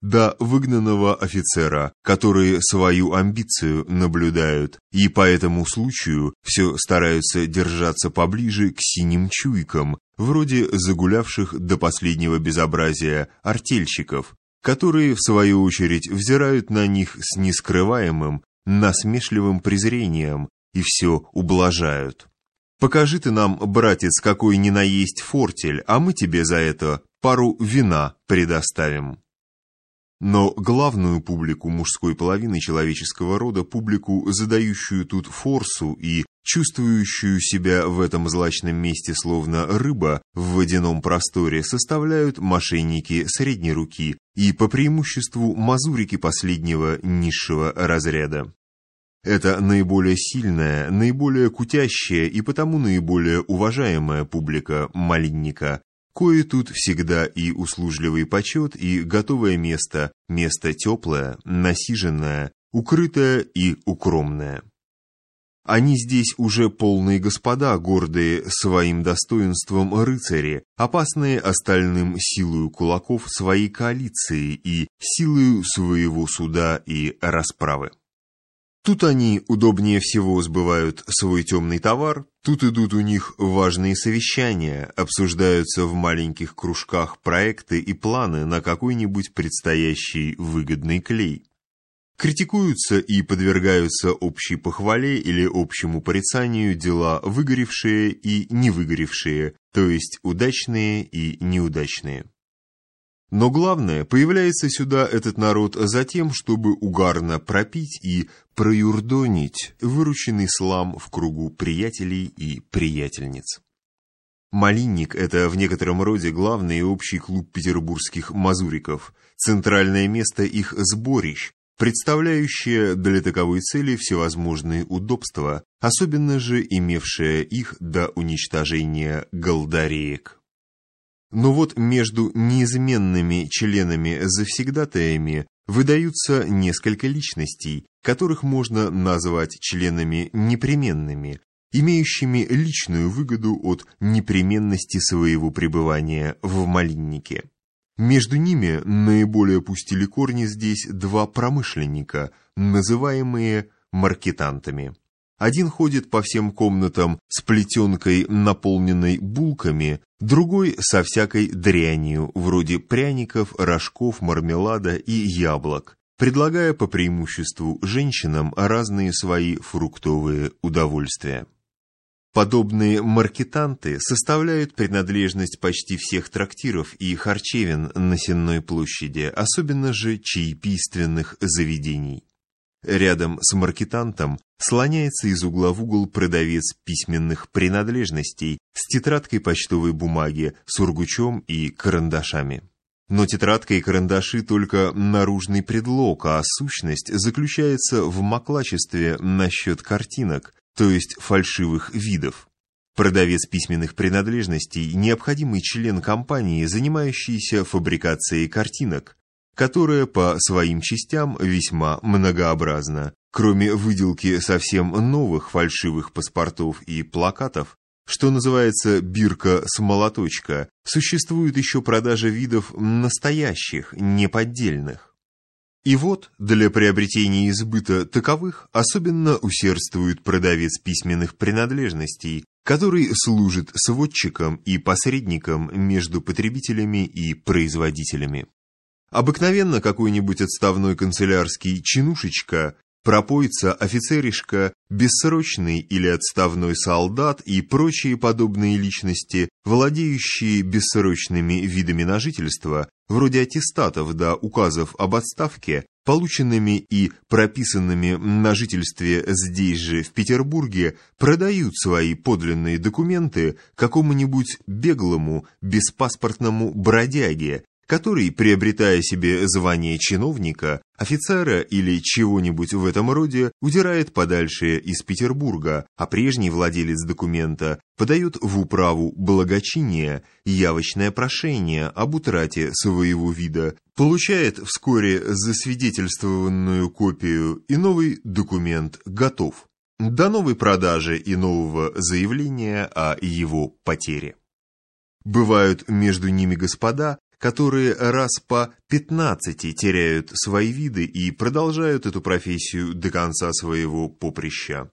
до выгнанного офицера, которые свою амбицию наблюдают и по этому случаю все стараются держаться поближе к синим чуйкам, вроде загулявших до последнего безобразия артельщиков, которые, в свою очередь, взирают на них с нескрываемым, насмешливым презрением и все ублажают. Покажи ты нам, братец, какой ни наесть фортель, а мы тебе за это пару вина предоставим. Но главную публику мужской половины человеческого рода, публику, задающую тут форсу и чувствующую себя в этом злачном месте словно рыба в водяном просторе, составляют мошенники средней руки и по преимуществу мазурики последнего низшего разряда. Это наиболее сильная, наиболее кутящая и потому наиболее уважаемая публика малинника, кое тут всегда и услужливый почет, и готовое место, место теплое, насиженное, укрытое и укромное. Они здесь уже полные господа, гордые своим достоинством рыцари, опасные остальным силою кулаков своей коалиции и силою своего суда и расправы. Тут они удобнее всего сбывают свой темный товар, тут идут у них важные совещания, обсуждаются в маленьких кружках проекты и планы на какой-нибудь предстоящий выгодный клей. Критикуются и подвергаются общей похвале или общему порицанию дела выгоревшие и не выгоревшие, то есть удачные и неудачные. Но главное, появляется сюда этот народ за тем, чтобы угарно пропить и проюрдонить вырученный слам в кругу приятелей и приятельниц. Малинник – это в некотором роде главный и общий клуб петербургских мазуриков, центральное место их сборищ, представляющее для таковой цели всевозможные удобства, особенно же имевшее их до уничтожения голдареек. Но вот между неизменными членами-завсегдатаями выдаются несколько личностей, которых можно назвать членами непременными, имеющими личную выгоду от непременности своего пребывания в малиннике. Между ними наиболее пустили корни здесь два промышленника, называемые маркетантами. Один ходит по всем комнатам с плетенкой, наполненной булками, другой со всякой дрянью, вроде пряников, рожков, мармелада и яблок, предлагая по преимуществу женщинам разные свои фруктовые удовольствия. Подобные маркетанты составляют принадлежность почти всех трактиров и харчевин на Сенной площади, особенно же чаепийственных заведений. Рядом с маркетантом слоняется из угла в угол продавец письменных принадлежностей с тетрадкой почтовой бумаги, сургучом и карандашами. Но тетрадка и карандаши только наружный предлог, а сущность заключается в маклачестве насчет картинок, то есть фальшивых видов. Продавец письменных принадлежностей – необходимый член компании, занимающийся фабрикацией картинок, которая по своим частям весьма многообразна. Кроме выделки совсем новых фальшивых паспортов и плакатов, что называется бирка с молоточка, существует еще продажа видов настоящих, неподдельных. И вот для приобретения избыта таковых особенно усердствует продавец письменных принадлежностей, который служит сводчиком и посредником между потребителями и производителями. Обыкновенно какой-нибудь отставной канцелярский чинушечка, пропойца, офицеришка, бессрочный или отставной солдат и прочие подобные личности, владеющие бессрочными видами на жительство, вроде аттестатов да указов об отставке, полученными и прописанными на жительстве здесь же, в Петербурге, продают свои подлинные документы какому-нибудь беглому, беспаспортному бродяге, который, приобретая себе звание чиновника, офицера или чего-нибудь в этом роде, удирает подальше из Петербурга, а прежний владелец документа подает в управу благочиния явочное прошение об утрате своего вида, получает вскоре засвидетельствованную копию и новый документ готов. До новой продажи и нового заявления о его потере. Бывают между ними господа, которые раз по 15 теряют свои виды и продолжают эту профессию до конца своего поприща.